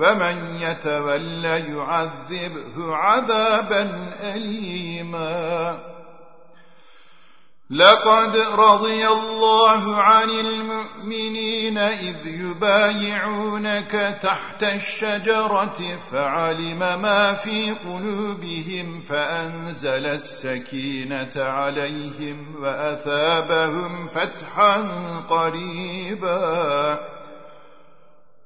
ومن يتولى يعذبه عذابا أليما. لقد رضي الله عن المؤمنين إذ يبايعونك تحت الشجرة فعلم ما في قلوبهم فأنزل السكينة عليهم وأثابهم فتحا قريبا.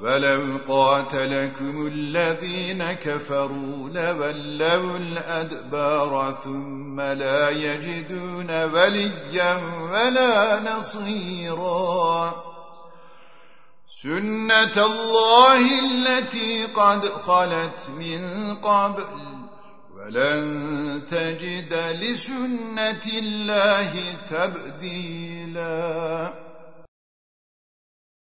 ولو قاتلكم الذين كفروا لولوا الأدبار ثم لا يجدون وليا ولا نصيرا سنة الله التي قد خلت من قبل ولن تجد لسنة الله تبديلاً